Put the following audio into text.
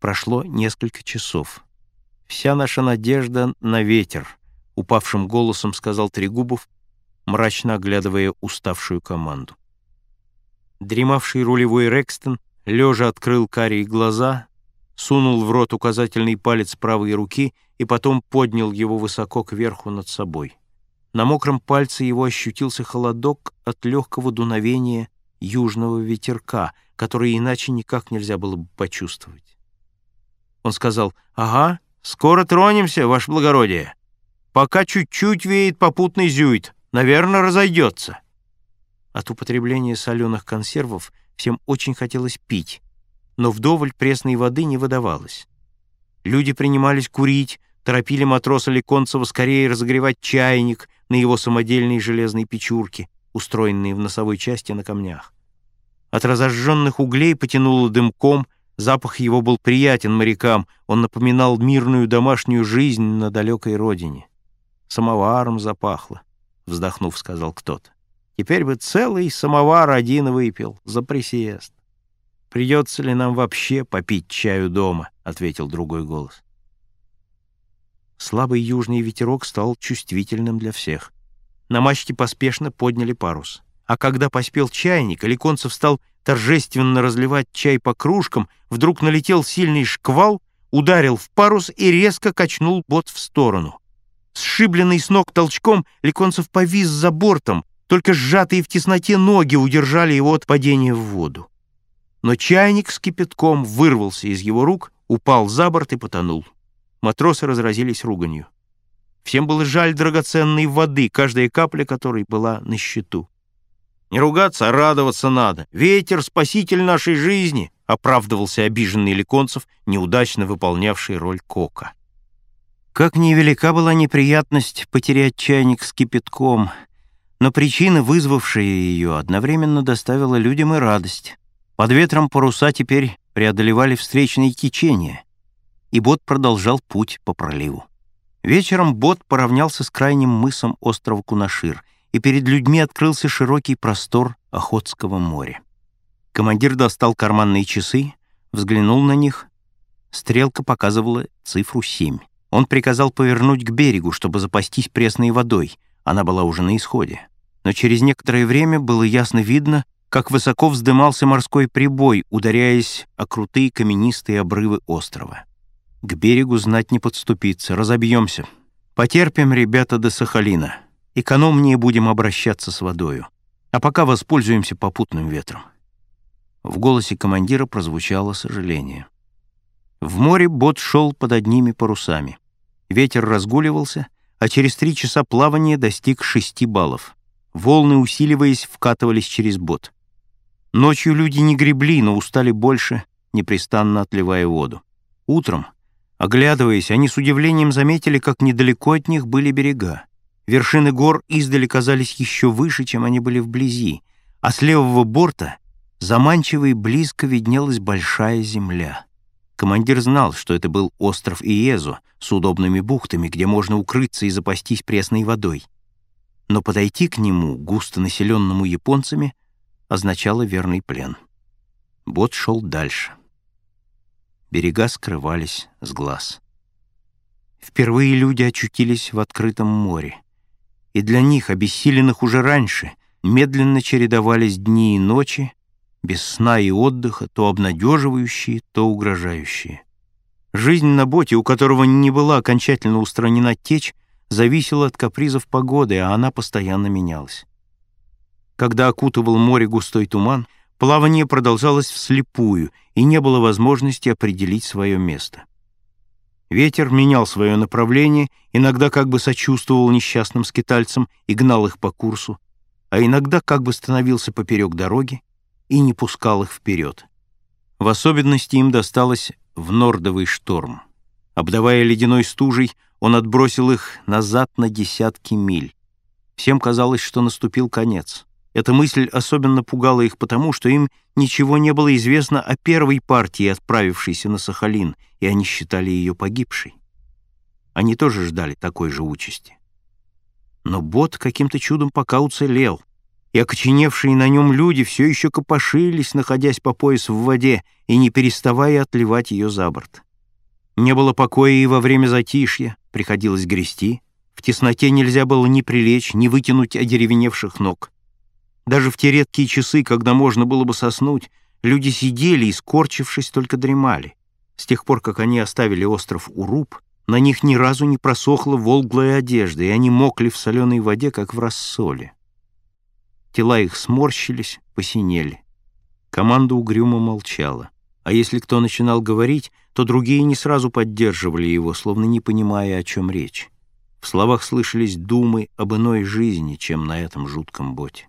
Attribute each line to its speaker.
Speaker 1: Прошло несколько часов. «Вся наша надежда на ветер», — упавшим голосом сказал Трегубов, мрачно оглядывая уставшую команду. Дремавший рулевой Рекстон лежа открыл карие глаза, сунул в рот указательный палец правой руки и потом поднял его высоко кверху над собой. На мокром пальце его ощутился холодок от легкого дуновения южного ветерка, который иначе никак нельзя было бы почувствовать. Он сказал, «Ага, скоро тронемся, ваше благородие. Пока чуть-чуть веет попутный зюит, наверное, разойдется». От употребления соленых консервов всем очень хотелось пить, но вдоволь пресной воды не выдавалось. Люди принимались курить, торопили матроса Леконцева скорее разогревать чайник на его самодельной железной печурке, устроенной в носовой части на камнях. От разожженных углей потянуло дымком — Запах его был приятен морякам, он напоминал мирную домашнюю жизнь на далекой родине. «Самоваром запахло», — вздохнув, сказал кто-то. «Теперь бы целый самовар один выпил за присест». «Придется ли нам вообще попить чаю дома?» — ответил другой голос. Слабый южный ветерок стал чувствительным для всех. На мачте поспешно подняли парус. А когда поспел чайник, Аликонцев стал торжественно разливать чай по кружкам, вдруг налетел сильный шквал, ударил в парус и резко качнул бот в сторону. Сшибленный с ног толчком, Леконцев повис за бортом, только сжатые в тесноте ноги удержали его от падения в воду. Но чайник с кипятком вырвался из его рук, упал за борт и потонул. Матросы разразились руганью. Всем было жаль драгоценной воды, каждая капля которой была на счету. Не ругаться, а радоваться надо. Ветер — спаситель нашей жизни, — оправдывался обиженный Леконцев, неудачно выполнявший роль кока. Как невелика была неприятность потерять чайник с кипятком, но причина, вызвавшая ее, одновременно доставила людям и радость. Под ветром паруса теперь преодолевали встречные течения, и бот продолжал путь по проливу. Вечером бот поравнялся с крайним мысом острова Кунашир — и перед людьми открылся широкий простор Охотского моря. Командир достал карманные часы, взглянул на них. Стрелка показывала цифру 7. Он приказал повернуть к берегу, чтобы запастись пресной водой. Она была уже на исходе. Но через некоторое время было ясно видно, как высоко вздымался морской прибой, ударяясь о крутые каменистые обрывы острова. К берегу знать не подступиться, разобьемся. Потерпим, ребята, до Сахалина экономнее будем обращаться с водою, а пока воспользуемся попутным ветром». В голосе командира прозвучало сожаление. В море бот шел под одними парусами. Ветер разгуливался, а через три часа плавания достиг шести баллов. Волны, усиливаясь, вкатывались через бот. Ночью люди не гребли, но устали больше, непрестанно отливая воду. Утром, оглядываясь, они с удивлением заметили, как недалеко от них были берега. Вершины гор издали казались еще выше, чем они были вблизи, а с левого борта заманчиво и близко виднелась большая земля. Командир знал, что это был остров Иезу с удобными бухтами, где можно укрыться и запастись пресной водой. Но подойти к нему, густо населенному японцами, означало верный плен. Бот шел дальше. Берега скрывались с глаз. Впервые люди очутились в открытом море и для них, обессиленных уже раньше, медленно чередовались дни и ночи, без сна и отдыха, то обнадеживающие, то угрожающие. Жизнь на боте, у которого не была окончательно устранена течь, зависела от капризов погоды, а она постоянно менялась. Когда окутывал море густой туман, плавание продолжалось вслепую, и не было возможности определить свое место. Ветер менял свое направление, иногда как бы сочувствовал несчастным скитальцам и гнал их по курсу, а иногда как бы становился поперек дороги и не пускал их вперед. В особенности им досталось в нордовый шторм. Обдавая ледяной стужей, он отбросил их назад на десятки миль. Всем казалось, что наступил конец. Эта мысль особенно пугала их потому, что им ничего не было известно о первой партии, отправившейся на Сахалин, и они считали ее погибшей. Они тоже ждали такой же участи. Но бот каким-то чудом пока уцелел. и окоченевшие на нем люди все еще копошились, находясь по пояс в воде и не переставая отливать ее за борт. Не было покоя и во время затишья, приходилось грести. В тесноте нельзя было ни прилечь, ни вытянуть одеревеневших ног. Даже в те редкие часы, когда можно было бы соснуть, люди сидели и, скорчившись, только дремали. С тех пор, как они оставили остров Уруб, на них ни разу не просохла волглая одежда, и они мокли в соленой воде, как в рассоле. Тела их сморщились, посинели. Команда угрюмо молчала. А если кто начинал говорить, то другие не сразу поддерживали его, словно не понимая, о чем речь. В словах слышались думы об иной жизни, чем на этом жутком боте.